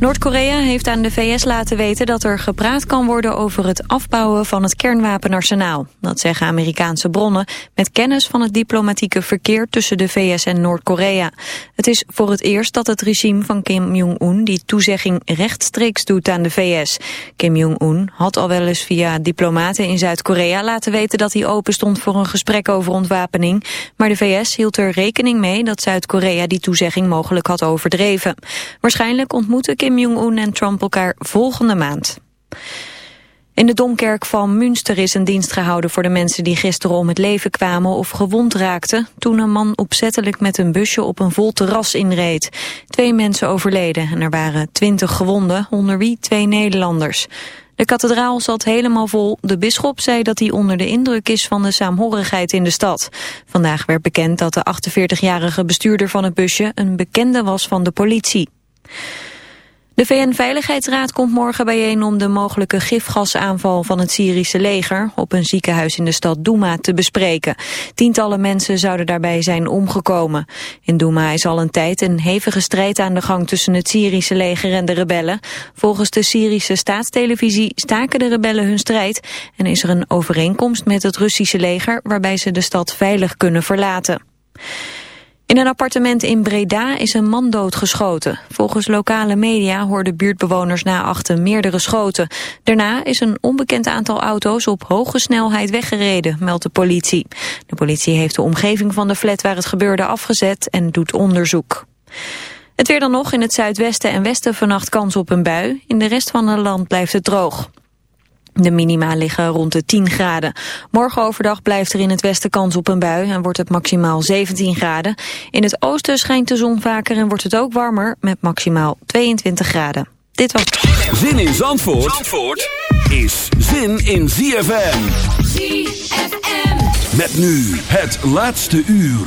Noord-Korea heeft aan de VS laten weten dat er gepraat kan worden over het afbouwen van het kernwapenarsenaal. Dat zeggen Amerikaanse bronnen met kennis van het diplomatieke verkeer tussen de VS en Noord-Korea. Het is voor het eerst dat het regime van Kim Jong-un die toezegging rechtstreeks doet aan de VS. Kim Jong-un had al wel eens via diplomaten in Zuid-Korea laten weten dat hij open stond voor een gesprek over ontwapening. Maar de VS hield er rekening mee dat Zuid-Korea die toezegging mogelijk had overdreven. Waarschijnlijk ontmoeten Kim Kim Jong-un en Trump elkaar volgende maand. In de Domkerk van Münster is een dienst gehouden voor de mensen die gisteren om het leven kwamen of gewond raakten toen een man opzettelijk met een busje op een vol terras inreed. Twee mensen overleden en er waren twintig gewonden, onder wie twee Nederlanders. De kathedraal zat helemaal vol. De bisschop zei dat hij onder de indruk is van de saamhorigheid in de stad. Vandaag werd bekend dat de 48-jarige bestuurder van het busje een bekende was van de politie. De VN-veiligheidsraad komt morgen bijeen om de mogelijke gifgasaanval van het Syrische leger op een ziekenhuis in de stad Douma te bespreken. Tientallen mensen zouden daarbij zijn omgekomen. In Douma is al een tijd een hevige strijd aan de gang tussen het Syrische leger en de rebellen. Volgens de Syrische staatstelevisie staken de rebellen hun strijd en is er een overeenkomst met het Russische leger waarbij ze de stad veilig kunnen verlaten. In een appartement in Breda is een man doodgeschoten. Volgens lokale media hoorden buurtbewoners na achten meerdere schoten. Daarna is een onbekend aantal auto's op hoge snelheid weggereden, meldt de politie. De politie heeft de omgeving van de flat waar het gebeurde afgezet en doet onderzoek. Het weer dan nog in het zuidwesten en westen vannacht kans op een bui. In de rest van het land blijft het droog. De minima liggen rond de 10 graden. Morgen overdag blijft er in het westen kans op een bui en wordt het maximaal 17 graden. In het oosten schijnt de zon vaker en wordt het ook warmer met maximaal 22 graden. Dit was... Zin in Zandvoort, Zandvoort is zin in ZFM. ZFM. Met nu het laatste uur.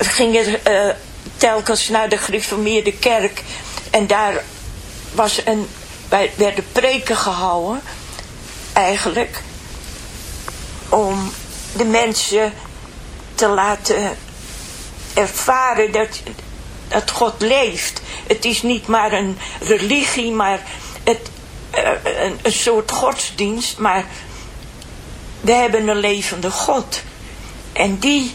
ging er uh, telkens naar de gereformeerde kerk en daar was een, werden preken gehouden, eigenlijk, om de mensen te laten ervaren dat, dat God leeft. Het is niet maar een religie, maar het, uh, een, een, soort godsdienst, maar we hebben een levende God. En die,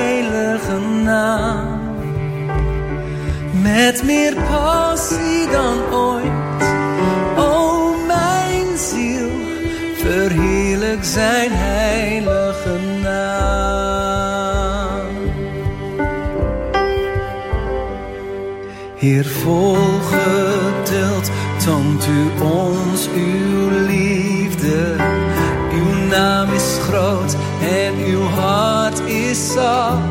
naam. Met meer passie dan ooit, o mijn ziel, verheerlijk zijn heilige naam. Heer, volgeduld toont u ons uw liefde. Uw naam is groot en uw hart is zacht.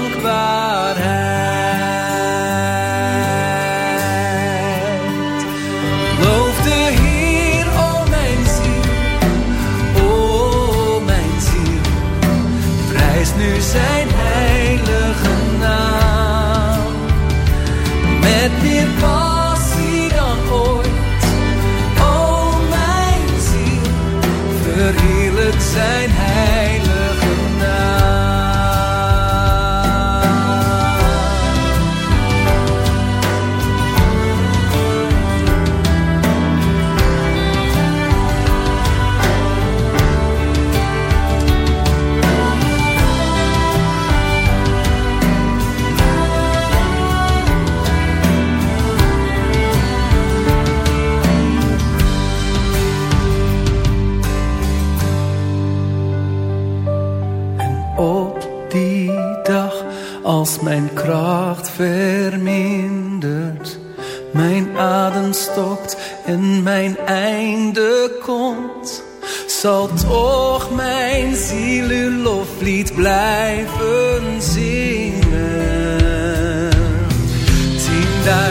Mijn einde komt, zal toch mijn ziel uw loflied blijven zingen. Tienduizend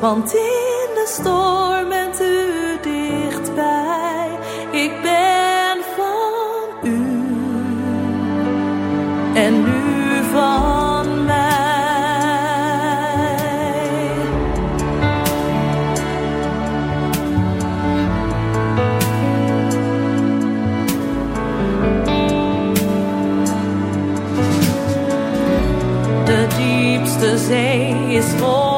want in de storm bent u dichtbij. Ik ben van u en nu van mij. De diepste zee is vol.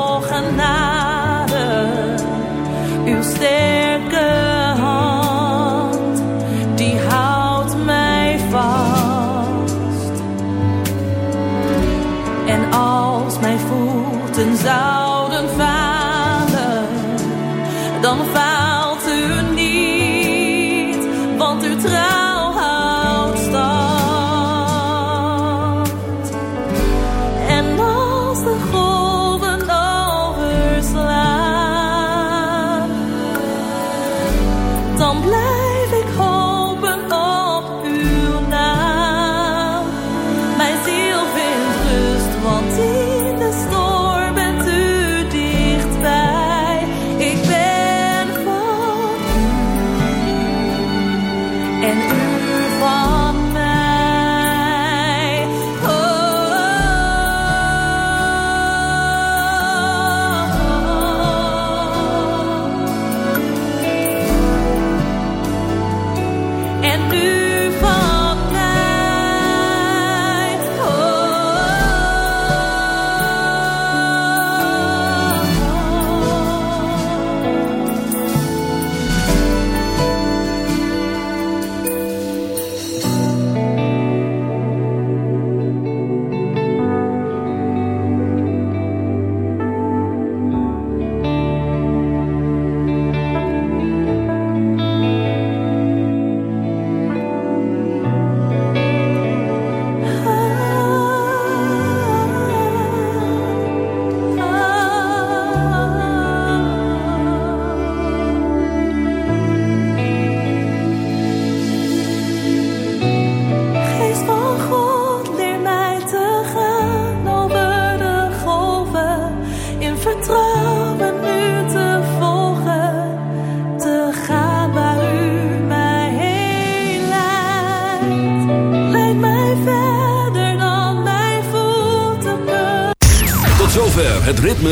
en blij.